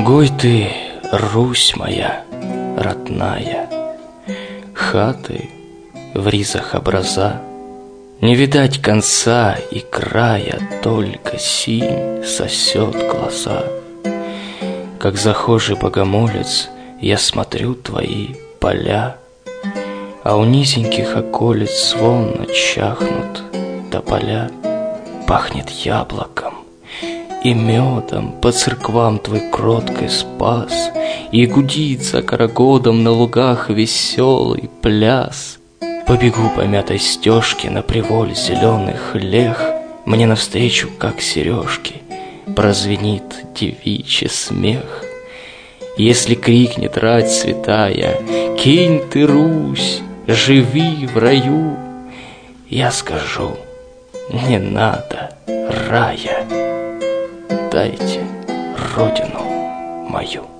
Гой ты, Русь моя, родная, Хаты в ризах образа, Не видать конца и края, Только синь сосет глаза. Как захожий богомолец, Я смотрю твои поля, А у низеньких околиц Волны чахнут тополя. Пахнет яблоком и медом По церквам твой кроткой спас, И гудит за карагодом На лугах веселый пляс. По мятой стежке На приволь зеленых лех, Мне навстречу, как сережки, Прозвенит девичий смех. Если крикнет рать святая, Кинь ты, Русь, живи в раю, Я скажу, не надо рая дайте родину мою.